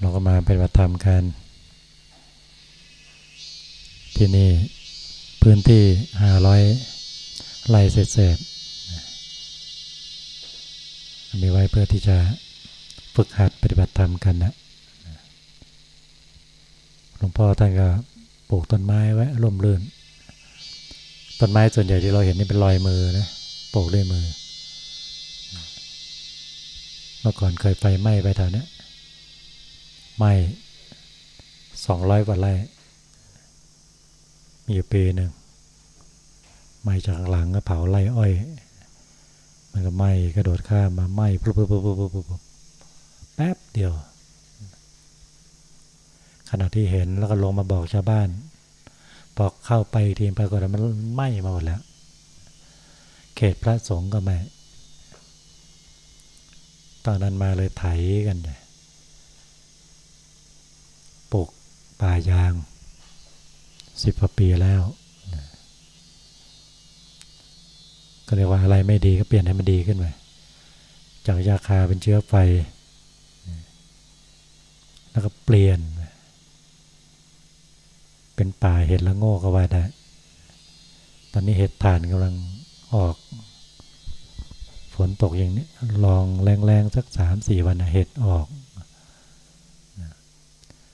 เราก็มาเป็นวัฒธรรมกัน ที่นี่พื้นที่ห้าร้อยไร่เศษๆมีไว้เพื่อที่จะฝึกหัดปฏิบัติธรรมกันนะหลวงพ่อท่านก็ปลูกต้นไม้ไว้ร่มรื่น ต้นไม้ส่วนใหญ่ที่เราเห็นนี่เป็นรอยมือนะปลูกด้วยมือ เมื่อก่อนเคยไฟไหม้ไปแถวนี้ ไหม้สองร้อยกว่าไร่ มีอยู่ปีหนึ่งไหม้จากหลังก็เผาไร่อ้อย มันก็ไหม้กระโดดข้ามมาไหม้ปุ๊บปุ๊บปุ๊บปุ๊บปุ๊บแป๊บเดียว ขณะที่เห็นแล้วก็ลงมาบอกชาวบ้านพอเข้าไปทีมปรากฏว่ามันไหม้มาหมดแล้ว เขตพระสงฆ์ก็ไม่ตอนนั้นมาเลยไถกันเลยปลูก ป่ายางสิบกว่าปีแล้วก็เรียกว่าอะไรไม่ดีก็เปลี่ยนให้มันดีขึ้นไปจากยาคาเป็นเชื้อไฟ แล้วก็เปลี่ยน เป็นป่าเห็ดละโง่ก็ว่าได้ตอนนี้เห็ดถ่านกำลังออก ฝนตกอย่างนี้ลองแรงๆสักสามสี่วันเห็ดออก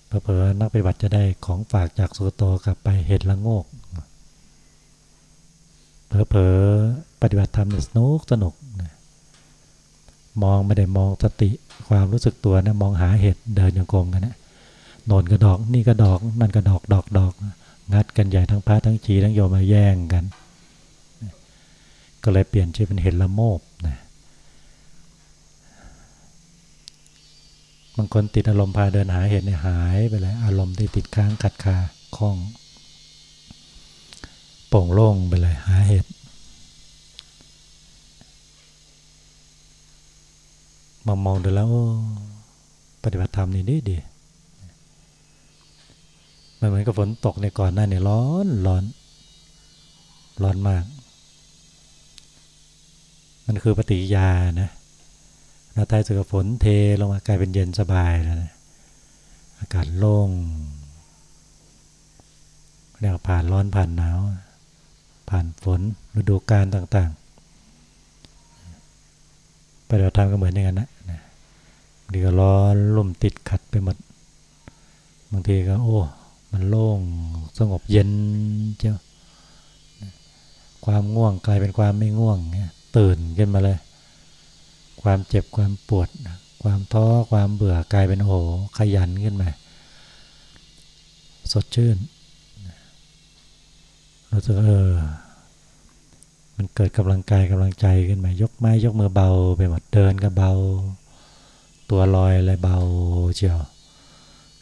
เผลอๆนักปฏิบัติจะได้ของฝากจากสุโตกลับไปเห็ดละโงกเผลอๆปฏิบัติธรรมสนุกสนุกนะมองไม่ได้มองสติความรู้สึกตัวนะมองหาเห็ดเดินยังกรมกันนะโนนกระดอกนี่กระดอกนั่นกระดอกดอกดอกงัดกันใหญ่ทั้งพระทั้งจีทั้งโยมมาแย่งกัน ก็เลยเปลี่ยนชื่อเป็นเห็ดละโมบนะ บางคนติดอารมณ์พาเดินหาเห็ดเนี่ยหายไปเลยอารมณ์ที่ติดค้างขัดคาคล้อง โป่งโล่งไปเลยหาเห็ดมามองดูแล้วปฏิบัติธรรมนี่ดีดีมันเหมือนกับฝนตกในก่อนหน้าเนี่ยร้อนร้อน ร้อนมาก มันคือปฏิยานะ แล้วท้สุดฝนเทลงมากลายเป็นเย็นสบายแล้วนะอากาศโล่งเรียกผ่านร้อนผ่านหนาว ผ่านฝนฤดูกาลต่างๆปฏิบัติธรรมก็เหมือนอย่างนั้นนะบางทีก็ร้อนลุ่มติดขัดไปหมดบางทีก็โอ้มันโล่งสงบเย็นเจ้าความง่วงกลายเป็นความไม่ง่วงเนี่ยตื่นขึ้นมาเลย ความเจ็บความปวด ความท้อความเบื่อกลายเป็นโอ้ขยันขึ้นมาสดชื่นรู้สึกเออ มันเกิดกำลังกายกำลังใจขึ้นมายกไม้ยกมือเบาไปหมดเดินก็เบา ตัวลอยอะไรเบาเจียว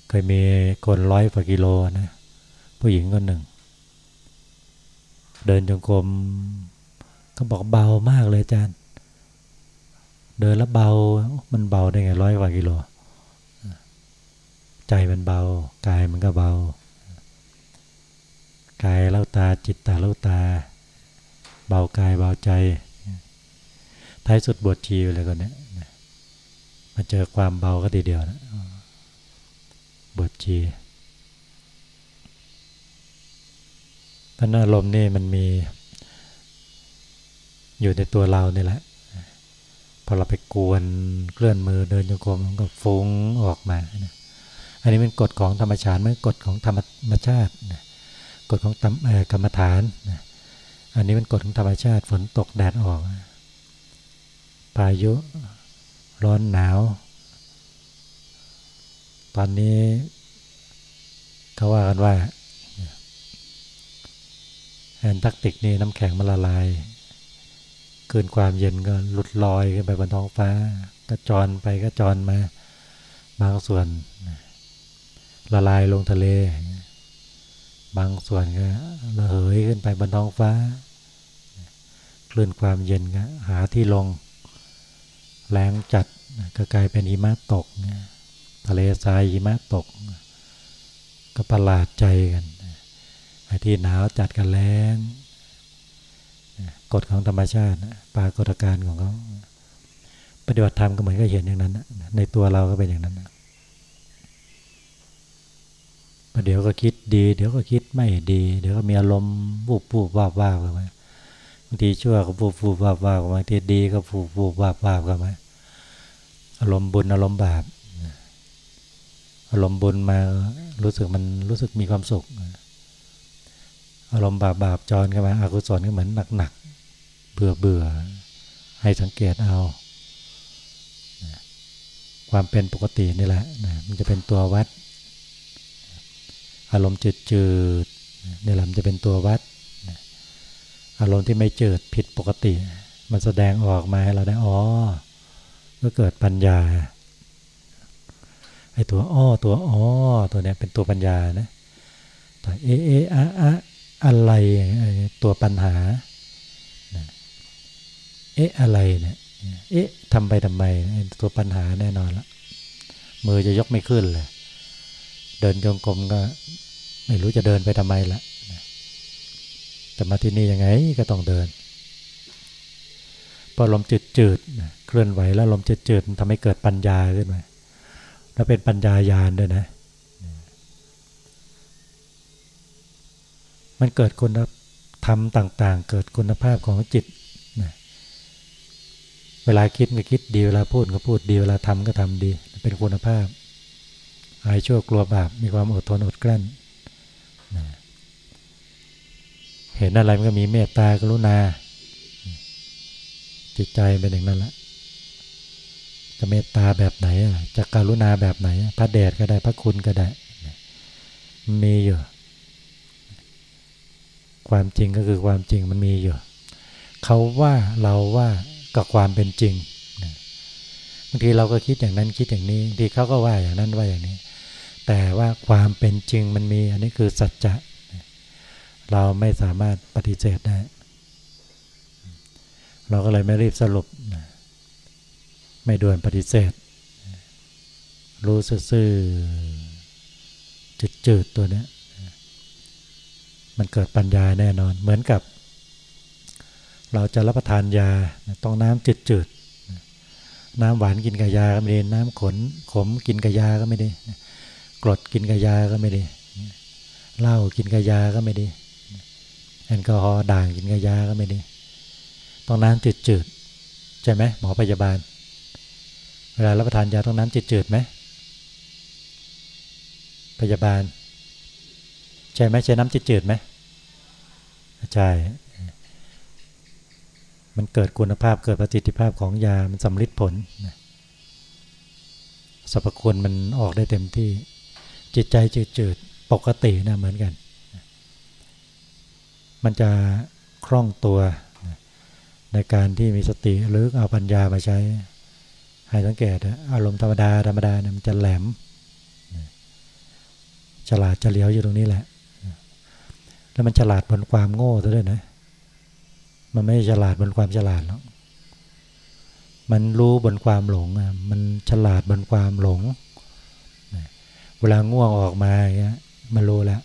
เคยมีคนร้อยกว่ากิโลนะผู้หญิงคนหนึ่ง เดินจงกรมก็บอกเบามากเลยอาจารย์ เดินแล้วเบา มันเบาได้ไงร้อยกว่ากิโล ใจมันเบา กายมันก็เบา กายเล่าตาจิตตาเล่าตา เบากายเบาใจ ท้ายสุดบวชชีเลยคนนี้มาเจอความเบาก็ทีเดียวนะบวชชีพันอารมณ์นี่มันมีอยู่ในตัวเรานี่แหละ พอเราไปกวนเคลื่อนมือเดินโยกมมันก็ฟุ้งออกมาอันนี้เป็นกฎของธรรมชาติไม่กฎของธรรมชาติกฎของกรรมฐานอันนี้เป็นกฎของธรรมชาติฝนตกแดดออกพายุร้อนหนาว ตอนนี้เขาว่ากันว่าแอนตาร์กติกนี่น้ำแข็งมันละลาย เกินความเย็นก็หลุดลอยขึ้นไปบนท้องฟ้า ก็จรไปก็จรมา บางส่วนละลายลงทะเล บางส่วนก็ระเหยขึ้นไปบนท้องฟ้า คลื่นความเย็นก็หาที่ลง แรงจัดก็กลายเป็นหิมะตก ทะเลทรายหิมะตก ก็ประหลาดใจกันไอ้ที่หนาวจัดกันแรง กฎของธรรมชาติปรากฏการณ์ของเขาปฏิบัติธรรมก็เหมือนกับเห็นอย่างนั้น ในตัวเราก็เป็นอย่างนั้นประเดี๋ยวก็คิดดี เดี๋ยวก็คิดไม่ดี เดี๋ยวก็มีอารมณ์บูบบูบวาบวาบกันไปบางทีชั่วก็บูบบูบวาบวาบบางทีดีก็บูบบูบวาบวาบกันไปอารมณ์บุญอารมณ์บาปอารมณ์บุญมารู้สึกมันรู้สึกมีความสุข อารมณ์บาปบาปจรกันมาอากุศลก็เหมือนหนักหนักเบื่อเบื่อให้สังเกตเอาความเป็นปกตินี่แหละนะมันจะเป็นตัววัด อารมณ์จืดจืดนี่แหละมันจะเป็นตัววัด อารมณ์ที่ไม่จืดผิดปกติ มันแสดงออกมาให้เราได้อ๋อก็เกิดปัญญาไอ้ตัวอ้อตัวอ๋อตัวเนี้ยเป็นตัวปัญญานะตัวเอเออะอะ อะไรตัวปัญหา เอ๊ะอะไรเนี่ยเอ๊ะทำไปทำไมตัวปัญหาแน่นอนละมือจะยกไม่ขึ้นเลยเดินจงกรมก็ไม่รู้จะเดินไปทำไมละแต่มาที่นี่ยังไงก็ต้องเดินพอลมจืดจืดเคลื่อนไหวแล้วลมจืดจืดมันทำให้เกิดปัญญาขึ้นมาแล้วเป็นปัญญายาณด้วยนะ มันเกิดคุณธรรมต่างๆ เกิดคุณภาพของจิตนะเวลาคิดก็คิดดีเวลาพูดก็พูดดีเวลาทำก็ทำดี เป็นคุณภาพอายชั่วกลัวบาปมีความอดทนอดกลั้นนะเห็นอะไรมันก็มีเมตตากรุณา จิตใจเป็นอย่างนั้นละจะเมตตาแบบไหนจะการุณาแบบไหน พระเดชก็ได้พระคุณก็ได้ มีอยู่ ความจริงก็คือความจริงมันมีอยู่เขาว่าเราว่ากับความเป็นจริงบางทีเราก็คิดอย่างนั้นคิดอย่างนี้บางทีเขาก็ว่าอย่างนั้นว่าอย่างนี้ แต่ว่าความเป็นจริงมันมี อันนี้คือสัจจะเราไม่สามารถปฏิเสธได้เราก็เลยไม่รีบสรุป ไม่ด่วนปฏิเสธ รู้ซื่อจืดๆตัวเนี้ย มันเกิดปัญญาแน่นอน เหมือนกับ เราจะรับประทานยาต้องน้ำจืดๆน้ำหวานกินกับยาก็ไม่ดีน้ำขนขมกินกับยาก็ไม่ดีกรดกินกับยาก็ไม่ดีเหล้ากินกับยาก็ไม่ดีแอลกอฮอล์ด่างกินกับยาก็ไม่ดีต้องน้ำจืดๆใช่ไหมหมอพยาบาล เวลารับประทานยาต้องน้ำจืดๆไหมพยาบาล ใช่ไหมใช้น้ำจืดๆไหมใช่มันเกิดคุณภาพเกิดประสิทธิภาพของยา มันสำลิดผลสรรพคุณมันออกได้เต็มที่ จิตใจจืดๆ ปกตินะเหมือนกัน มันจะคล่องตัวในการที่มีสติหรือเอาปัญญามาใช้ ให้สังเกตอารมณ์ธรรมดาธรรมดาเนี่ยมันจะแหลม ฉลาดเฉลียวอยู่ตรงนี้แหละ แล้วมันฉลาดบนความโง่ซะด้วยนะ มันไม่ฉลาดบนความฉลาดหรอก มันรู้บนความหลงอะ มันฉลาดบนความหลง เวลาง่วงออกมาอย่างเงี้ยมันรู้แล้ว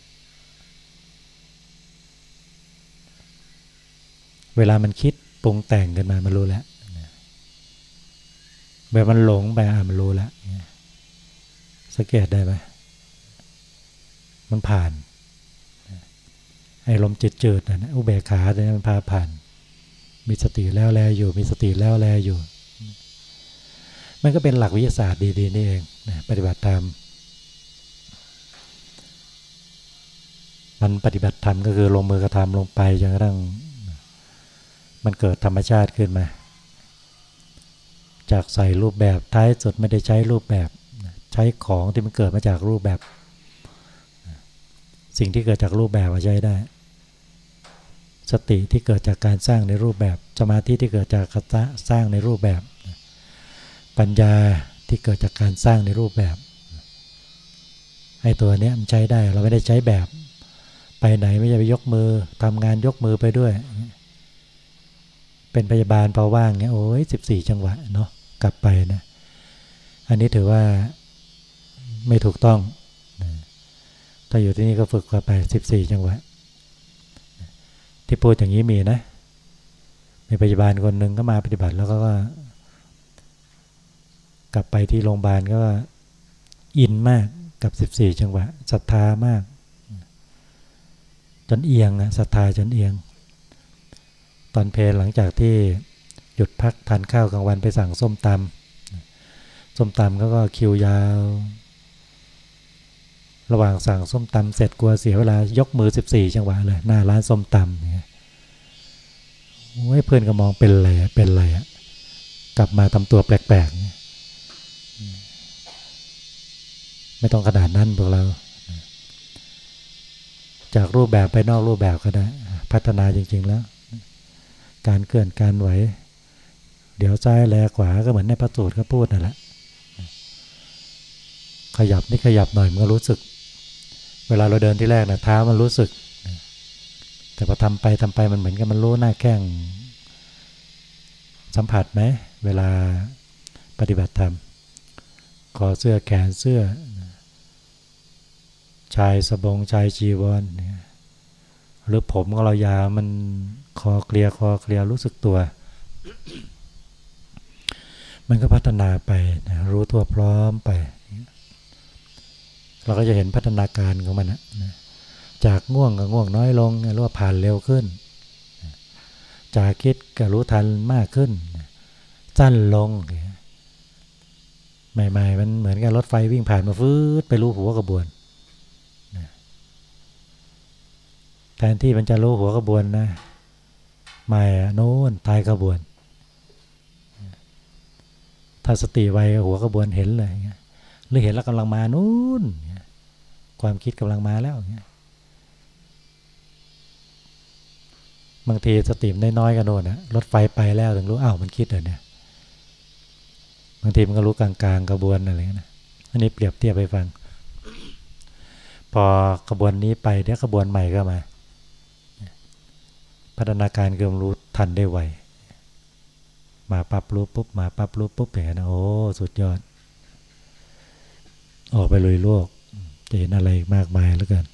เวลามันคิดปรุงแต่งกันมา มันรู้แล้วแบบมันหลงไปอะมันรู้แล้วสังเกตได้ไหมมันผ่าน ไอ้ลมจืดจืดนะอุเบกขาเนี่ยมันพาผ่าน มีสติแล้วแลอยู่ มีสติแล้วแลอยู่ มันก็เป็นหลักวิทยาศาสตร์ดีๆนี่เองนะปฏิบัติธรรมมันปฏิบัติธรรมก็คือลงมือกระทำลงไปจนกระทั่งมันเกิดธรรมชาติขึ้นมา จากใส่รูปแบบท้ายสุดไม่ได้ใช้รูปแบบ ใช้ของที่มันเกิดมาจากรูปแบบ สิ่งที่เกิดจากรูปแบบมาใช้ได้ สติที่เกิดจากการสร้างในรูปแบบ สมาธิที่เกิดจากการสร้างในรูปแบบ ปัญญาที่เกิดจากการสร้างในรูปแบบไอ้ตัวนี้มันใช้ได้เราไม่ได้ใช้แบบ ไปไหนไม่ใช่ไปยกมือทำงานยกมือไปด้วย เป็นพยาบาลพอว่างเงี้ยโอ้ยสิบสี่จังหวะเนาะกลับไปนะอันนี้ถือว่าไม่ถูกต้อง ถ้าอยู่ที่นี่ก็ฝึกกว่าไปสิบสี่จังหวะ ที่พูดอย่างนี้มีนะ มีพยาบาลคนหนึ่งก็มาปฏิบัติแล้วก็กลับไปที่โรงพยาบาลก็อินมากกับ 14 จังหวะศรัทธามาก จนเอียงนะศรัทธาจนเอียง ตอนเพลหลังจากที่หยุดพักทานข้าวกลางวันไปสั่งส้มตำส้มตำก็ก็คิวยาว ระหว่างสั่งส้มตำเสร็จกลัวเสียเวลายกมือ 14 จังหวะเลยหน้าร้านส้มตำเนี่ยโอ้ยเพื่อนก็มองเป็นอะไรเป็นอะไรอะกลับมาทำตัวแปลกๆ ไม่ต้องขนาดนั้นพวกเรา จากรูปแบบไปนอกรูปแบบก็ได้ พัฒนาจริง ๆ แล้ว การเคลื่อนการไหว เดี๋ยวซ้ายแลขวาก็เหมือนในพระสูตรก็พูดนั่นแหละขยับนี่ขยับหน่อยมันก็รู้สึก เวลาเราเดินที่แรกนะเท้ามันรู้สึก แต่พอทำไปทำไปมันเหมือนกับมันรู้หน้าแข้งสัมผัสไหมเวลาปฏิบัติธรรมคอเสื้อแขนเสื้อ ชายสบงชายจีวรเนี่ยหรือผมของเรายาวมันคอเคลียคอเคลียรู้สึกตัว มันก็พัฒนาไปรู้ทั่วพร้อมไป เราก็จะเห็นพัฒนาการของมันนะจากง่วงก็ง่วงน้อยลงรือว่าผ่านเร็วขึ้น จากคิดก็รู้ทันมากขึ้น สั้นลง ใหม่ ๆ มันเหมือนกับรถไฟวิ่งผ่านมาฟืดไปรู้หัวกระบวน แทนที่มันจะรู้หัวกระบวนนะไม่โน้นตายกระบวน ถ้าสติไวหัวกระบวนเห็นเลยหรือเห็นแล้วกำลังมานู้น ความคิดกำลังมาแล้วเงี้ยบางทีสติมน้อยๆกันโน่นนะรถไฟไปแล้วถึงรู้อ้าวมันคิดเลยเนี่ยบางทีมันก็รู้กลางๆกระบวนอะไรนะอันนี้เปรียบเทียบไปฟัง พอกระบวนนี้ไปเดี๋ยวกระบวนใหม่ก็มา พัฒนาการเกิมรู้ทันได้ไวมาปรับรู้ปุ๊บมาปรับรู้ปุ๊บอย่างนี้นโอ้สุดยอด ออกไปลุยโลก จะเห็นอะไรมากมายแล้วกัน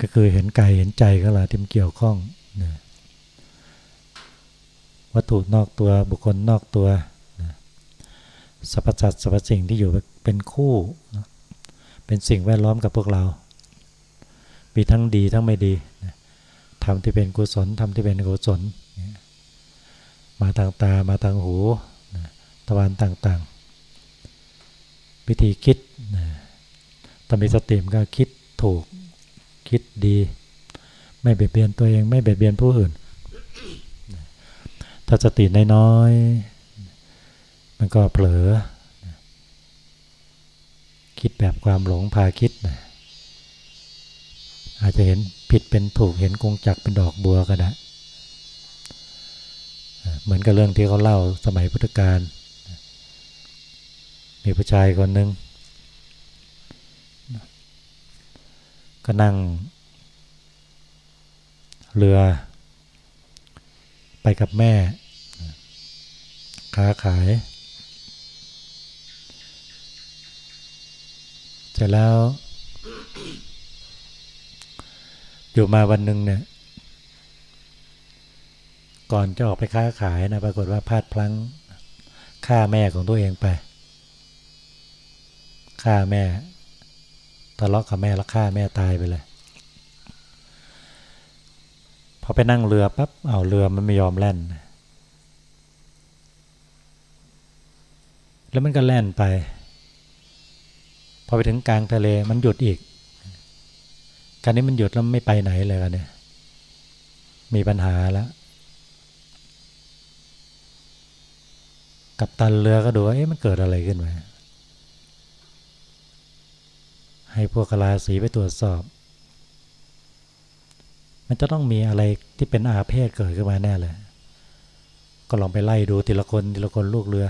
ก็คือเห็นกายเห็นใจก็ละที่มันเกี่ยวข้องนะวัตถุนอกตัวบุคคลนอกตัวนะสรรพสัตว์สรรพสิ่งที่อยู่เป็นคู่นะเป็นสิ่งแวดล้อมกับพวกเรา มีทั้งดีทั้งไม่ดีนะทำที่เป็นกุศลทำที่เป็นอกุศลนะมาทางตามาทางหูนะตะวันต่างๆ วิธีคิด ถ้ามีสติมก็คิดถูกคิดดี ไม่เบียดเบียนตัวเองไม่เบียดเบียนผู้อื่น ถ้าสติน้อยๆมันก็เผลอ คิดแบบความหลงพาคิดนะอาจจะเห็นผิดเป็นถูกเห็นกงจักเป็นดอกบัวก็ได้เหมือนกับเรื่องที่เขาเล่าสมัยพุทธกาลมีผู้ชายคนหนึ่ง ก็นั่ง เรือ ไปกับแม่ ค้าขาย เสร็จแล้ว อยู่มาวันหนึ่งเนี่ย ก่อนจะออกไปค้าขายนะ ปรากฏว่าพลาดพลั้งฆ่าแม่ของตัวเองไปฆ่าแม่ ทะเลาะกับแม่แล้วฆ่าแม่ตายไปเลย พอไปนั่งเรือปั๊บเอาเรือมันไม่ยอมแล่น แล้วมันก็แล่นไป พอไปถึงกลางทะเลมันหยุดอีก การนี้มันหยุดแล้วไม่ไปไหนเลยกันเนี่ยมีปัญหาแล้วกับตันเรือก็ดูว่าเอ๊ะมันเกิดอะไรขึ้นมา ให้พวกกลาสีไปตรวจสอบ มันจะต้องมีอะไรที่เป็นอาเพศเกิดขึ้นมาแน่เลย ก็ลองไปไล่ดูทีละคนทีละคนลูกเรือ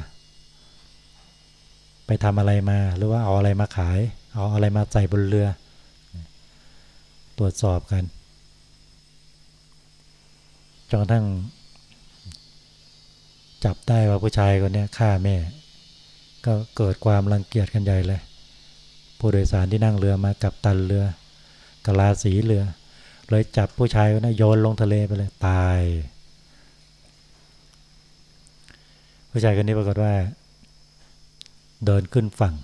ไปทำอะไรมาหรือว่าเอาอะไรมาขาย เอาอะไรมาใส่บนเรือ ตรวจสอบกันจนกระทั่ง จับได้ว่าผู้ชายคนนี้ฆ่าแม่ ก็เกิดความรังเกียจกันใหญ่เลย ผู้โดยสารที่นั่งเรือมากับตันเรือกลาสีเรือ เลยจับผู้ชายคนนั้นโยนลงทะเลไปเลยตาย ผู้ชายคนนี้ปรากฏว่า เดินขึ้นฝั่ง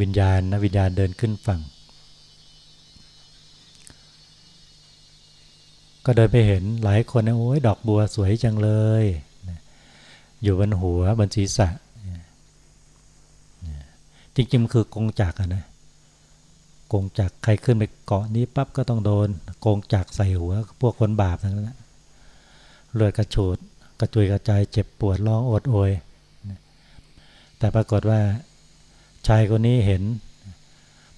วิญญาณนะวิญญาณเดินขึ้นฝั่ง ก็เดินไปเห็นหลายคนนะโอ้ยดอกบัวสวยจังเลย อยู่บนหัวบนศีรษะ จริงๆคือกงจักรนะกงจักรใครขึ้นไปเกาะนี้ปั๊บก็ต้องโดนกงจักรใส่หัว พวกคนบาปทั้งนั้นเลือดกระฉูดกระจุยกระจายเจ็บปวดร้องโอดโอยแต่ปรากฏว่าชายคนนี้เห็น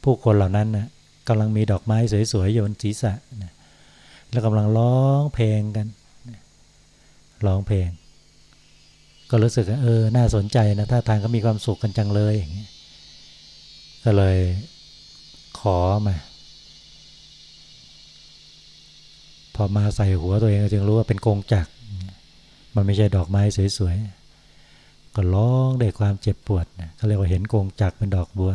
ผู้คนเหล่านั้นนะกำลังมีดอกไม้สวยๆอยู่บนศีรษะนะแล้วกำลังร้องเพลงกันร้องเพลง ก็รู้สึกเออ น่าสนใจนะ ถ้าทางก็มีความสุขกันจังเลยอย่างเงี้ย ก็เลยขอมา พอมาใส่หัวตัวเองก็จึงรู้ว่าเป็นกงจักรมันไม่ใช่ดอกไม้สวยๆ ก็ร้องด้วยความเจ็บปวดนะเขาเรียกว่าเห็นกงจักรเป็นดอกบัว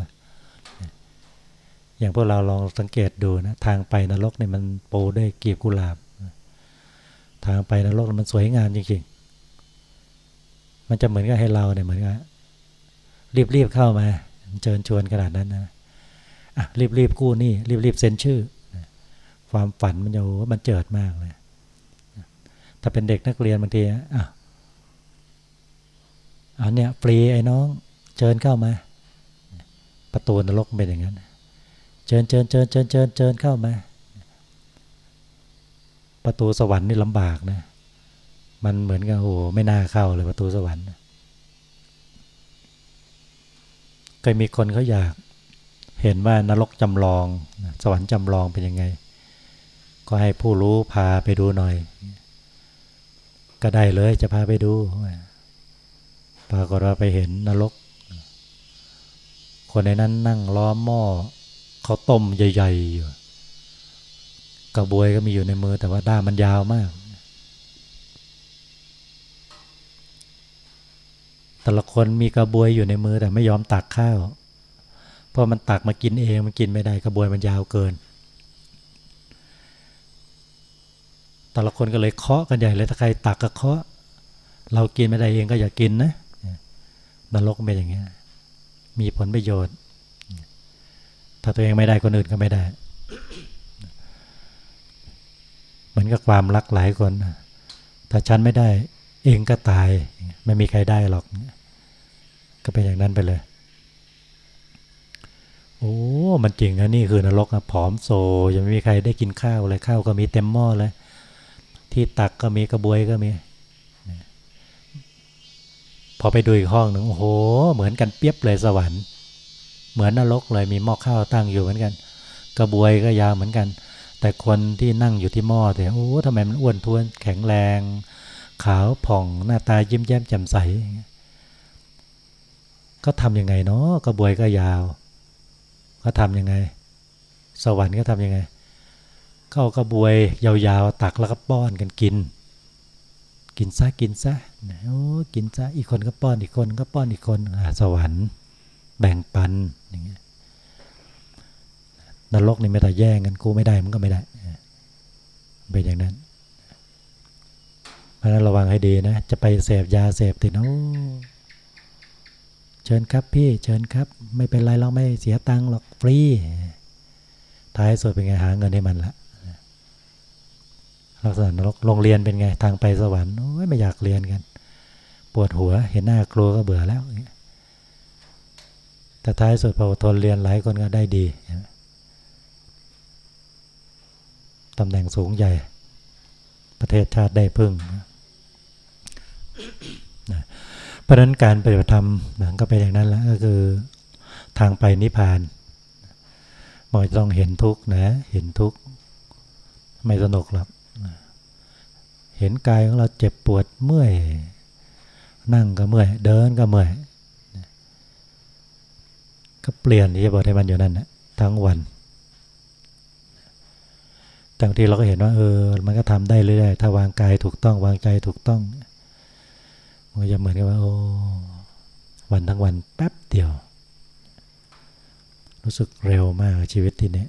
อย่างพวกเราลองสังเกตดูนะ ทางไปนรกเนี่ยมันโปรด้วยกีบกุหลาบ ทางไปนรกมันสวยงามจริงๆ มันจะเหมือนกับให้เราเนี่ยเหมือนกับรีบๆเข้ามา เชิญชวนขนาดนั้นนะอะรีบกู้นี่รีบๆเซ็นชื่อ ความฝันมันจะโอ้มันเจิดมากเลย ถ้าเป็นเด็กนักเรียนบางทีอะอันเนี้ยฟรีไอ้น้อง เชิญเข้ามา ประตูนรกเป็นอย่างนั้น เชิญเชิญเชิญเชิญเชิญเชิญเข้ามา ประตูสวรรค์นี่ลำบากนะ มันเหมือนกับโอ้ไม่น่าเข้าเลยประตูสวรรค์ เคยมีคนเขาอยาก เห็นว่านรกจำลอง สวรรค์จำลองเป็นยังไง ก็ให้ผู้รู้พาไปดูหน่อย ก็ได้เลยจะพาไปดู ปรากฏว่าไปเห็นนรก คนในนั้นนั่งล้อมหม้อเขาต้มใหญ่ๆอยู่กระบวยก็มีอยู่ในมือแต่ว่าด้ามมันยาวมาก แต่ละคนมีกระบวยอยู่ในมือแต่ไม่ยอมตักข้าว เพราะมันตักมากินเองมันกินไม่ได้กระบวยมันยาวเกิน แต่ละคนก็เลยเคาะกันใหญ่เลยถ้าใครตักก็เคาะ เรากินไม่ได้เองก็อย่ากินนะนรกเป็นอย่างเงี้ยมีผลประโยชน์ ถ้าตัวเองไม่ได้คนอื่นก็ไม่ได้ เหมือนกับความรักหลายคน ถ้าฉันไม่ได้ เองก็ตาย ไม่มีใครได้หรอก ก็เป็นอย่างนั้นไปเลย โอ้มันจริงนะนี่คือนรกอะผอมโซยังไม่มีใครได้กินข้าวเลยข้าวก็มีเต็มหม้อเลย ที่ตักก็มีกระบวยก็มี พอไปดูอีกห้องหนึ่งโอ้โห เหมือนกันเปียบเลยสวรรค์ เหมือนนรกเลยมีหม้อข้าวตั้งอยู่เหมือนกัน กระบวยก็ยาวเหมือนกัน แต่คนที่นั่งอยู่ที่หม้อแต่โอ้ทำไมมันอ้วนท้วนแข็งแรง ขาวผ่องหน้าตายิ้มแย้มแจ่มใส ก็ทำยังไงเนาะกระบวยก็ยาว ก็ทำยังไง สวรรค์ก็ทำยังไงก็เอากระบวยยาวๆตักแล้วก็ป้อนกันกิน กินซะกินซะโอ้กินซะอีกคนก็ป้อนอีกคนก็ป้อนอีกคนสวรรค์ แบ่งปันอย่างเงี้ยนรกนี่ไม่ได้แย่งกันกูไม่ได้มันก็ไม่ได้เป็นอย่างนั้น ราะนั้นระวังให้ดีนะ จะไปเสพยาเสพติดโอ้เชิญครับพี่เชิญครับ ไม่เป็นไรเราไม่เสียตังค์หรอกฟรีท้ายสุดเป็นไงหาเงินให้มันละลักษณะนรกโรงเรียนเป็นไงทางไปสวรรค์โอ้ยไม่อยากเรียนกัน ปวดหัวเห็นหน้ากลัวก็เบื่อแล้วแต่ท้ายสุดพอทนเรียนหลายคนก็ได้ดีตำแหน่งสูงใหญ่ ประเทศชาติได้พึ่ง เพราะนั้นการปฏิบัติธรรมก็เป็นอย่างนั้นแล้วก็คือทางไปนิพพานมันจะต้องเห็นทุกข์นะ เห็นทุกข์ไม่สนุกหรอกเห็นกายของเราเจ็บปวดเมื่อย นั่งก็เมื่อย เดินก็เมื่อย ก็เปลี่ยนที่จะบอกให้มันอยู่นั่นนะทั้งวันแต่บางทีเราก็เห็นว่าเออ มันก็ทำได้เรื่อยๆ ถ้าวางกายถูกต้อง วางใจถูกต้อง มันก็จะเหมือนกับว่า โอ้วันทั้งวันแป๊บเดียว รู้สึกเร็วมากชีวิตที่นี้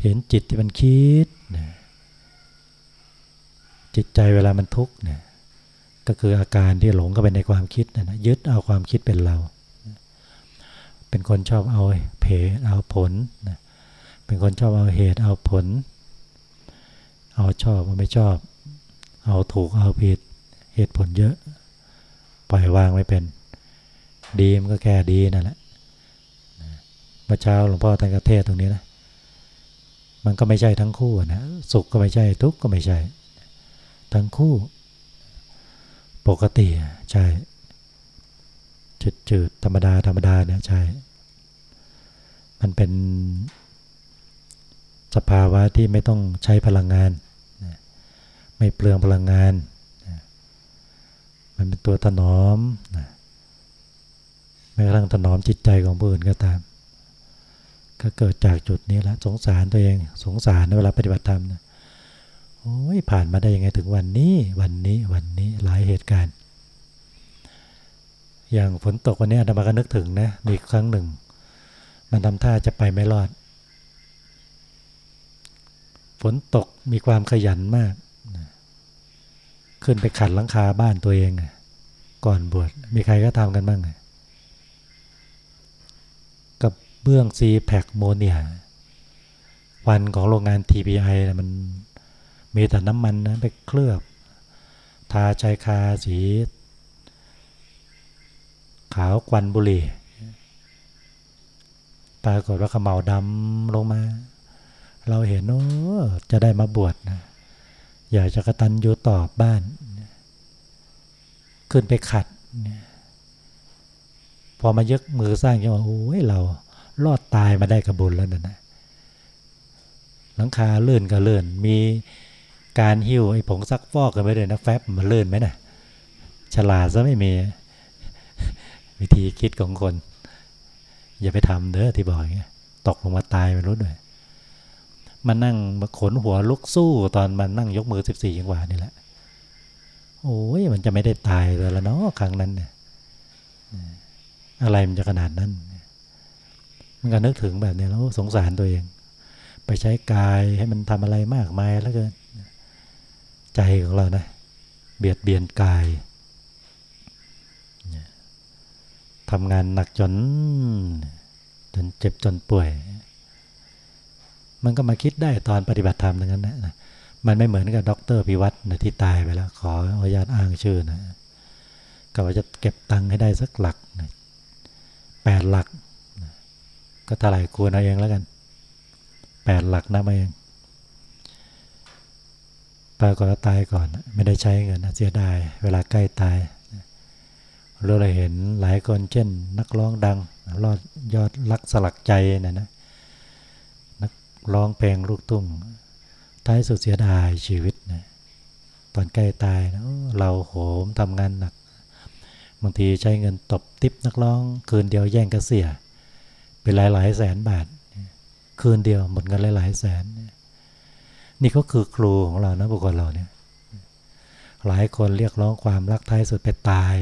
เห็นจิตที่มันคิดนะจิตใจเวลามันทุกข์เนี่ยก็คืออาการที่หลงเข้าไปในความคิดนะนะยึดเอาความคิดเป็นเรา เป็นคนชอบเอาเพเอาผลนะเป็นคนชอบเอาเหตุเอาผล เอาชอบเอาไม่ชอบ เอาถูกเอาผิดเหตุผลเยอะ ปล่อยวางไม่เป็น ดีมันก็แค่ดีนั่นแหละเมื่อเช้าหลวงพ่อท่านกเทศตรงนี้นะมันก็ไม่ใช่ทั้งคู่นะสุขก็ไม่ใช่ทุกข์ก็ไม่ใช่ ทั้งคู่ ปกติใช่จืดๆธรรมดาธรรมดาเนี่ยใช่ มันเป็นสภาวะที่ไม่ต้องใช้พลังงาน ไม่เปลืองพลังงาน มันเป็นตัวถนอมไม่กระทั่งถนอมจิตใจของผู้อื่นก็ตาม ก็เกิดจากจุดนี้ละสงสารตัวเองสงสารในเวลาปฏิบัติธรรมนะโอ้ยผ่านมาได้ยังไงถึงวันนี้ วันนี้วันนี้หลายเหตุการณ์ อย่างฝนตกวันนี้อาตมาก็นึกถึงนะมีครั้งหนึ่ง มันทำท่าจะไปไม่รอด ฝนตกมีความขยันมาก ขึ้นไปขัดหลังคาบ้านตัวเอง ก่อนบวชมีใครก็ทำกันบ้างกับเบื้องซีแพคโมเนียวันของโรงงาน TPI นะมันมีแต่น้ำมันนะไปเคลือบ ทาชายคาสี ขาวควันบุหรี่ปรากฏว่าขมเหลาดำลงมา เราเห็นโอ้จะได้มาบวชนะ อยากจะกระตันอยู่ต่อบ้าน ขึ้นไปขัด พอมายกมือสร้างจังว่าโอ้ยเรารอดตายมาได้กระบุญแล้วนะหลังคาเลื่อนก็เลื่อน มีการหิ้วไอ้ผงซักฟอกกันไปเลยนะแฟบมันเลื่อนไหมนะฉลาดซะไม่มี วิธีคิดของคน อย่าไปทำเด้อที่บอกอย่างเงี้ยตกลงมาตายไม่รู้ด้วย มานั่งมาขนหัวลุกสู้ตอนมันนั่งยกมือสิบสี่ยังหวานี่แหละ โอ้ยมันจะไม่ได้ตายเลยละเนาะครั้งนั้นเนี่ยอะไรมันจะขนาดนั้น มันก็นึกถึงแบบนี้แล้วสงสารตัวเอง ไปใช้กายให้มันทำอะไรมากมายแล้วเกินใจของเรานะ เบียดเบียนกายทำงานหนักจน จนเจ็บจนป่วย มันก็มาคิดได้ตอนปฏิบัติธรรมนั้นนะมันไม่เหมือนกับด็อกเตอร์พิวัตรนะที่ตายไปแล้ว ขออนุญาตอ้างชื่อนะก็ว่าจะเก็บตังค์ให้ได้สักหลักนะแปดหลักนะก็เท่าไหร่ควรเอาเองแล้วกันแปดหลักนะมาเองปรากฏว่าตายก่อนไม่ได้ใช้เงินเสียดายเวลาใกล้ตายเราเลยเห็นหลายคนเช่น นักร้องดังรอดยอดรักสลักใจนะนะ ร้องเพลงลูกตุ้งท้ายสุดเสียดายชีวิตนะตอนใกล้ตายนะเราโหมทำงานหนักบางทีใช้เงินตบติปนักร้องคืนเดียวแย่งกระเสียเป็นหลายหลายแสนบาท คืนเดียวหมดเงินหลายหลายแสน นี่ก็คือครูของเรานะบุคคลเราเนี่ยหลายคนเรียกร้องความรักท้ายสุดไปตาย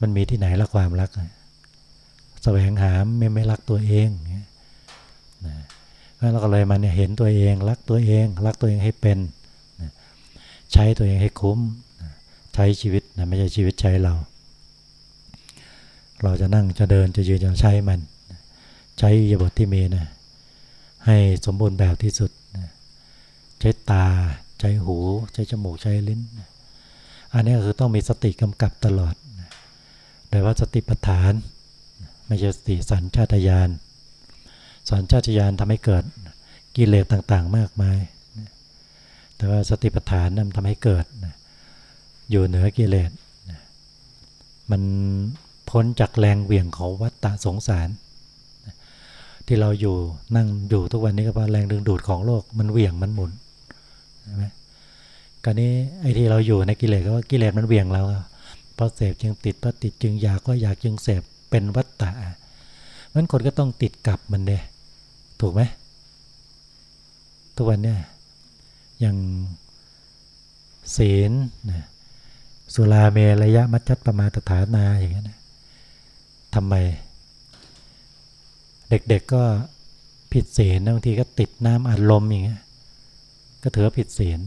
มันมีที่ไหนละความรักแสวงหาไม่ไม่รักตัวเองนะแล้ว เราก็เลยมาเนี่ยเห็นตัวเอง รักตัวเอง รักตัวเองให้เป็น ใช้ตัวเองให้คุ้ม ใช้ชีวิตนะไม่ใช่ชีวิตใช้เรา เราจะนั่งจะเดินจะยืนจะใช้มัน ใช้ยบทที่มีนะให้สมบูรณ์แบบที่สุด ใช้ตา ใช้หู ใช้จมูก ใช้ลิ้น อันนี้คือต้องมีสติกำกับตลอด โดยว่าสติปัฏฐาน ไม่ใช่สติสัญชาตญาณ สัญชาตญาณทำให้เกิดกิเลสต่างๆ มากมาย แต่ว่าสติปัฏฐานนั้นทำให้เกิด อยู่เหนือกิเลส มันพ้นจากแรงเหวี่ยงของวัฏฏะสงสาร ที่เราอยู่นั่งอยู่ทุกวันนี้ก็เพราะแรงดึงดูดของโลกมันเหวี่ยงมันหมุนใช่ไหมการนี้ไอ้ที่เราอยู่ในกิเลสก็ว่ากิเลสมันเหวี่ยงเราเพราะเสพจึงติดเพราะติดจึงอยากก็อยากจึงเสพเป็นวัตตะมันคนก็ต้องติดกับมันเดย ถูกไหมทุกวันเนี่ยอย่างศีลนะสุราเมระยะมัจจัตประมาตฐานาอย่างเงี้ยนะทำไม เด็กๆก็ผิดศีลบางทีก็ติดน้ำอัดลมอย่างเงี้ยก็ถือผิดศีล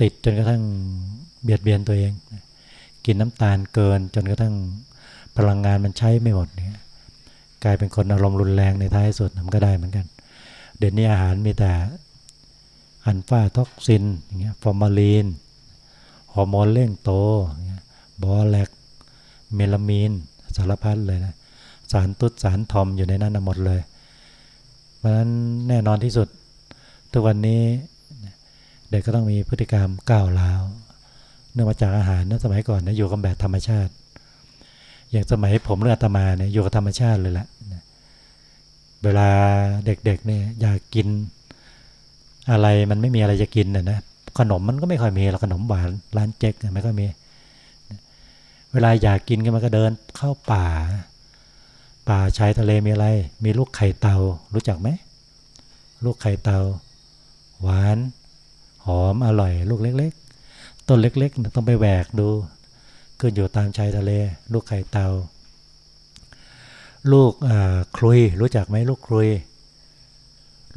ติดจนกระทั่งเบียดเบียนตัวเอง กินน้ำตาลเกินจนกระทั่งพลังงานมันใช้ไม่หมดเนี่ย กลายเป็นคนอารมณ์รุนแรงในท้ายสุดมันก็ได้เหมือนกัน เดี๋ยวนี้อาหารมีแต่อันฟาท็อกซินอย่างเงี้ยฟอร์มาลีนฮอร์โมนเร่งโตบอแลกเมลามีน สารพัดเลยนะสารตุดสารทอมอยู่ในนั้นหมดเลย เพราะฉะนั้นแน่นอนที่สุด ทุกวันนี้เด็กก็ต้องมีพฤติกรรมก้าวร้าว เนื่องมาจากอาหารนะสมัยก่อนนะอยู่กับแบบธรรมชาติ อย่างสมัยผมเลือดตมาเนี่ยอยู่กับธรรมชาติเลยแหละเวลาเด็กๆเนี่ยอยากกินอะไรมันไม่มีอะไรจะกินนะนะขนมมันก็ไม่ค่อยมีหรอกขนมหวานร้านเจ๊กไม่ค่อยมี เวลาอยากกินก็มันก็เดินเข้าป่า ป่าชายทะเลมีอะไร มีลูกไข่เตารู้จักไหมลูกไข่เตา หวาน หอมอร่อย ลูกเล็ก ๆ ต้นเล็กๆต้องไปแหวกดู ขึ้นอยู่ตามชายทะเล ลูกไข่เตา ลูกครุยรู้จักไหมลูกครุย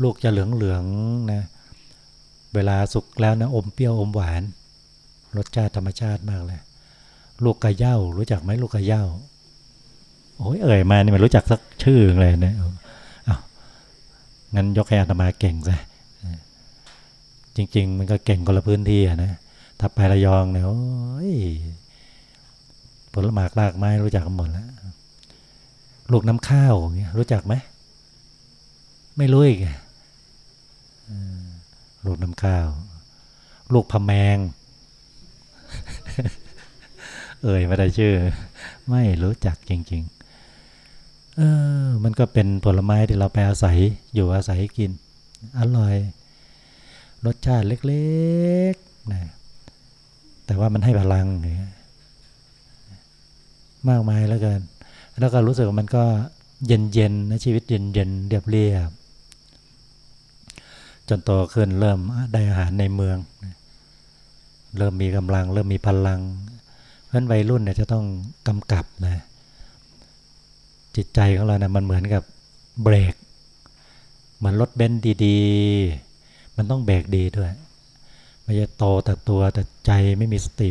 ลูกจะเหลืองเหลืองนะเวลาสุกแล้วนะอมเปรี้ยวอมหวาน รสชาติธรรมชาติมากเลย ลูกกระเย้ารู้จักไหมลูกกระเย้าโอ้ยเอ่ยมานี่มันรู้จักสักชื่อเลยนะเอางั้นยกให้อาตมาเก่งซะจริง ๆ มันก็เก่งคนละพื้นที่อะนะถ้าไประยองเนี่ยโอ้ย ลหมากรากไม้รู้จักกันหมดแล้วลูกน้ำข้าวเงี้ยรู้จักไหมไม่รู้อีกลูกน้ำข้าว ลูกพะแมง เอ่ยไม่ได้ชื่อ ไม่รู้จักจริง ๆ เออ มันก็เป็นผลไม้ที่เราไปอาศัยอยู่อาศัยกิน อร่อย รสชาติเล็กๆนะแต่ว่ามันให้พลังเนี่ย มากมายแล้วกันแล้วก็รู้สึกว่ามันก็เย็นเย็นนะชีวิตเย็นเย็นเรียบเรียบ จนโตขึ้นเริ่มได้อาหารในเมือง เริ่มมีกำลัง เริ่มมีพลัง เพราะนั้นวัยรุ่นเนี่ยจะต้องกำกับนะจิตใจของเรานะมันเหมือนกับเบรกเหมือนรถเบนซ์ดีๆ มันต้องเบรกดีด้วยไม่ใช่โตแต่ตัวแต่ใจไม่มีสติ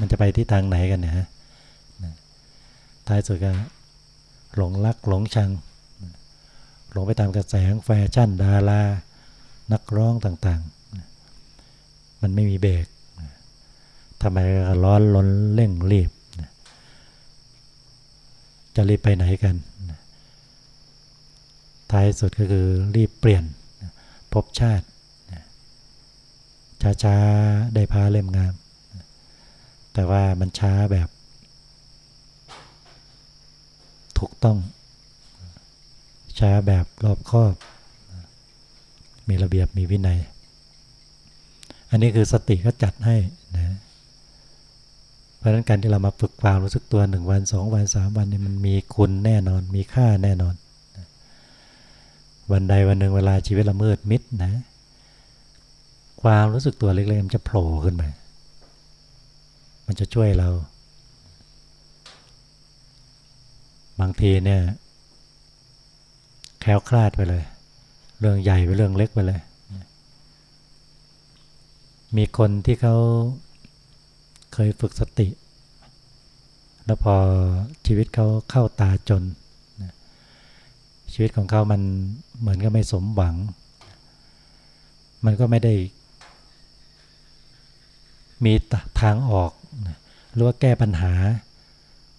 มันจะไปที่ทางไหนกันเนี่ย ท้ายสุดก็หลงรักหลงชัง หลงไปตามกระแสแฟชั่นดารา นักร้องต่างๆ มันไม่มีเบรกทำไมร้อนล้นเร่งรีบ จะรีบไปไหนกัน ท้ายสุดก็คือรีบเปลี่ยนพบชาติช้าๆ ได้พาเล่มงาม แต่ว่ามันช้าแบบ ถูกต้องช้แบบรอบคอบ มีระเบียบมีวินัย อันนี้คือสติก็จัดให้นะเพราะฉะนั้นการที่เรามาฝึกความรู้สึกตัวหนึ่งวันสองวันสามวันนี่มันมีคุณแน่นอน มีค่าแน่นอน วันใดวันหนึ่งเวลาชีวิตละมืดมิดนะ ความรู้สึกตัวเล็กๆมันจะโผล่ขึ้นมา มันจะช่วยเรา บางทีเนี่ย แคล้วคลาดไปเลย เรื่องใหญ่ไปเรื่องเล็กไปเลย มีคนที่เขาเคยฝึกสติ แล้วพอชีวิตเขาเข้าตาจน ชีวิตของเขามันเหมือนกับไม่สมหวัง มันก็ไม่ได้ มีทางออกหรือว่าแก้ปัญหา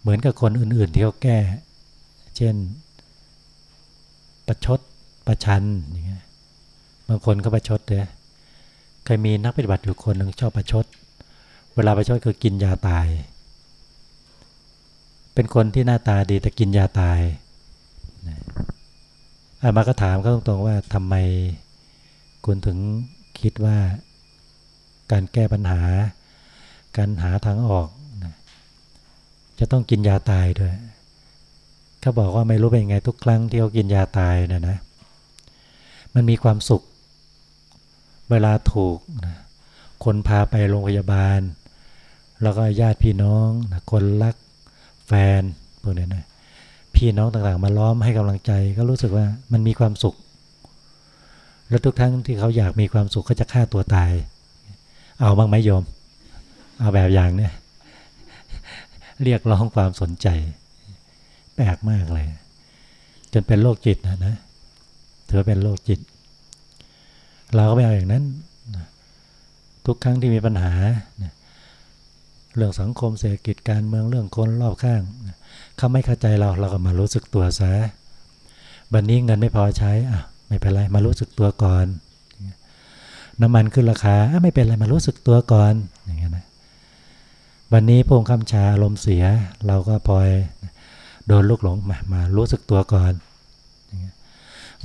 เหมือนกับคนอื่นๆที่เขาแก้ เช่น ประชดประชันอย่างเงี้ยบางคนก็ประชดเลยเคยมีนักปฏิบัติอยู่คนหนึ่งชอบประชด เวลาประชดคือกินยาตาย เป็นคนที่หน้าตาดีแต่กินยาตายอามาก็ถามเขาตรงๆว่าทำไมคุณถึงคิดว่าการแก้ปัญหา การหาทางออก จะต้องกินยาตายด้วย เขาบอกว่าไม่รู้เป็นไงทุกครั้งที่เขากินยาตายนะนะ มันมีความสุข เวลาถูกนะคนพาไปโรงพยาบาล แล้วก็ญาติพี่น้องนะคนรักแฟนพวกนี้นะพี่น้องต่างๆ มาล้อมให้กำลังใจ ก็รู้สึกว่ามันมีความสุข แล้วทุกครั้งที่เขาอยากมีความสุขก็จะฆ่าตัวตาย เอาบ้างไหมโยม เอาแบบอย่างเนี่ยเรียกร้องความสนใจ แปลกมากเลย จนเป็นโรคจิตนะนะถือเป็นโรคจิต เราก็ไม่เอาอย่างนั้น ทุกครั้งที่มีปัญหา เรื่องสังคมเศรษฐกิจการเมืองเรื่องคนรอบข้าง เขาไม่เข้าใจเราเราก็มารู้สึกตัวซะบันนี้เงินไม่พอใช้อะไม่เป็นไรมารู้สึกตัวก่อน น้ำมันขึ้นราคาไม่เป็นไรมารู้สึกตัวก่อนอย่างเงี้ยนะวันนี้พงคำชาลมเสีย เราก็พลอย โดนลูกหลงมามารู้สึกตัวก่อน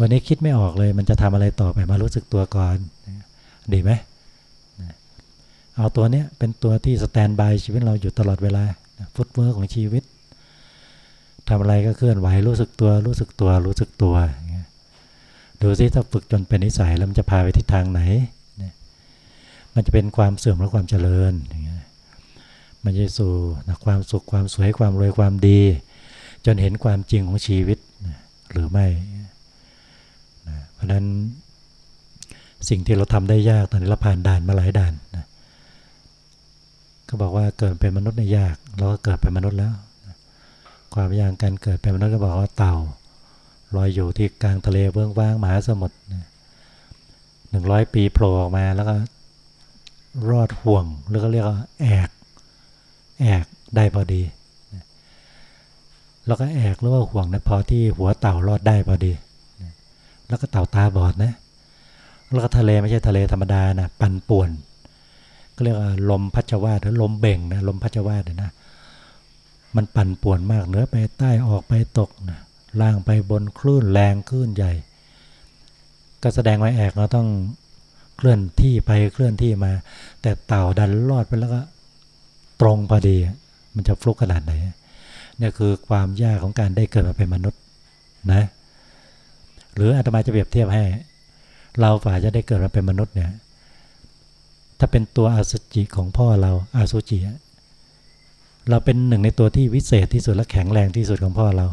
วันนี้คิดไม่ออกเลย มันจะทำอะไรต่อไปมารู้สึกตัวก่อน ดีไหมเอาตัวเนี้ยเป็นตัวที่ standby ชีวิตเราอยู่ตลอดเวลา footwork ของชีวิตทำอะไรก็เคลื่อนไหวรู้สึกตัว รู้สึกตัว รู้สึกตัวดูซิถ้าฝึกจนเป็นนิสัยแล้วมันจะพาไปทิศทางไหน มันจะเป็นความเสื่อมและความเจริญ มันจะสู่ความสุขความสวยความรวยความดี จนเห็นความจริงของชีวิตหรือไม่เพราะนั้นสิ่งที่เราทำได้ยากตอนนี้เราผ่านด่านมาหลายด่านนะก็บอกว่าเกิดเป็นมนุษย์ในยากเราก็เกิดเป็นมนุษย์แล้ว ความยากการเกิดเป็นมนุษย์ก็บอกว่าเต่าลอยอยู่ที่กลางทะเลเบื้องว่างมหาสมุทรหนึ่งร้อยปีโผล่ออกมาแล้วก็รอดห่วงหรือก็เรียกว่าแอกแอกได้พอดี แล้วก็แอกหรือว่าห่วงนะพอที่หัวเต่ารอดได้พอดี แล้วก็เต่าตาบอดนะ แล้วก็ทะเลไม่ใช่ทะเลธรรมดานะปั่นป่วน ก็เรียกว่าลมพัชวาหรือลมเบ่งนะลมพัชวานะมันปั่นป่วนมากเหนือไปใต้ออกไปตกนะล่างไปบนคลื่นแรงคลื่นใหญ่ ก็แสดงไว้แอกเราต้องเคลื่อนที่ไปเคลื่อนที่มา แต่เต่าดันรอดไปแล้วก็ตรงพอดี มันจะฟลุกขนาดไหน เนี่ยคือความยากของการได้เกิดมาเป็นมนุษย์นะหรืออาตมาจะเปรียบเทียบให้ เราฝ่าจะได้เกิดมาเป็นมนุษย์เนี่ยถ้าเป็นตัวอาสุจิของพ่อเราอาสุจิเราเป็นหนึ่งในตัวที่วิเศษที่สุดและแข็งแรงที่สุดของพ่อเรา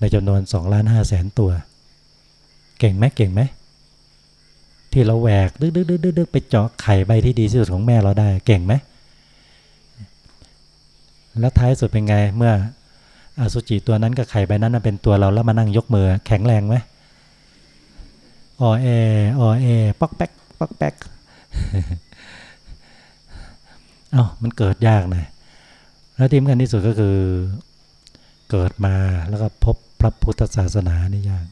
ในจำนวนสองล้านห้าแสนตัว เก่งไหมเก่งไหมที่เราแหวกดึกดึกดึกดึกไปเจาะไข่ใบที่ดีที่สุดของแม่เราได้ เก่งไหมแล้วท้ายสุดเป็นไงเมื่อ อสุจิตัวนั้นกับไข่ใบนั้นเป็นตัวเราแล้วมานั่งยกมือ แข็งแรงไหมออเอออเอป๊อกแป๊กป๊อกแป๊กเอา้ามันเกิดยากนะแล้วที่สำคัญที่สุดก็คือเกิดมาแล้วก็พบพระพุทธศาสนานี่ยาก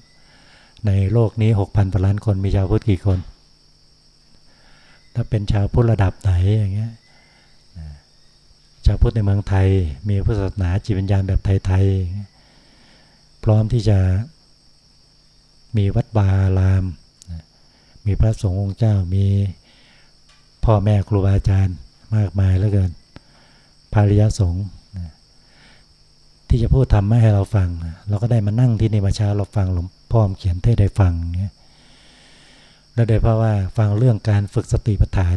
ในโลกนี้หกพันล้านคนมีชาวพุทธกี่คน ถ้าเป็นชาวพุทธระดับไหนอย่างเงี้ย ชาวพุทธในเมืองไทย มีพุทธศาสนาจิตวิญญาณแบบไทยๆพร้อมที่จะมีวัดบาลาม มีพระสงฆ์องค์เจ้ามีพ่อแม่ครูบาอาจารย์มากมายเหลือเกินภาริยสงฆ์ที่จะพูดทำม่ให้เราฟัง เราก็ได้มานั่งที่นี่มาช้าเราฟังหลวงพ่อเขียนเทศได้ฟังเงี้ยแล้วโดยเพราะว่าฟังเรื่องการฝึกสติปัฏฐาน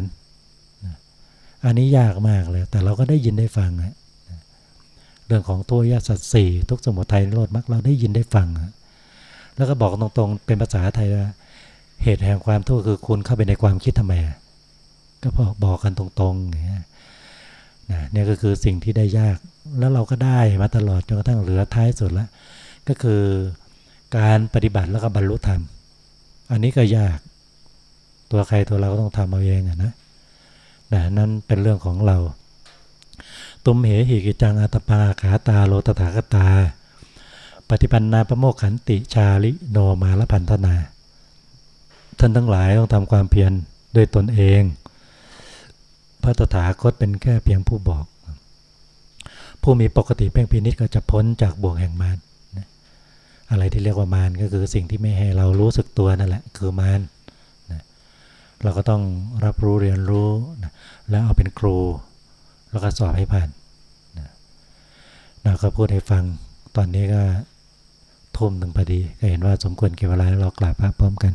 อันนี้ยากมากเลย แต่เราก็ได้ยินได้ฟังเรื่องของตัวยาสัตสี่ทุกสมุทัยโลดมักเราได้ยินได้ฟัง แล้วก็บอกตรงๆ เป็นภาษาไทยว่าเหตุแห่งความทุกข์คือคุณเข้าไปในความคิดทำไม ก็บอบอกกันตรงๆอย่างเงี้ยนะเนี่ยก็คือสิ่งที่ได้ยาก แล้วเราก็ได้มาตลอดจนกระทั่งเหลือท้ายสุดแล้ว ก็คือการปฏิบัติแล้วก็บรรลุธรรม อันนี้ก็ยาก ตัวใครตัวเราก็ต้องทำเอาเองอะนะ นะนั่นเป็นเรื่องของเรา ตุมเหหิกิจังอัตปาขาตาโลตถาคตา ปฏิปันนาประโมกขันติชาลิโนมาละพันธนา ท่านทั้งหลายต้องทำความเพียรด้วยตนเอง พระตถาคตเป็นแค่เพียงผู้บอก ผู้มีปกติเพ่งพินิษก็จะพ้นจากบ่วงแห่งมารอะไรที่เรียกว่ามารก็คือสิ่งที่ไม่ให้เรารู้สึกตัวนั่นแหละคือมารเราก็ต้องรับรู้เรียนรู้ แล้วเอาเป็นครู แล้วก็สอบให้ผ่านเราก็พูดให้ฟังตอนนี้ก็ทุ่มหนึ่งพอดี ก็เห็นว่าสมควรเก็บเวลาแล้วเรากลับพระพร้อมกัน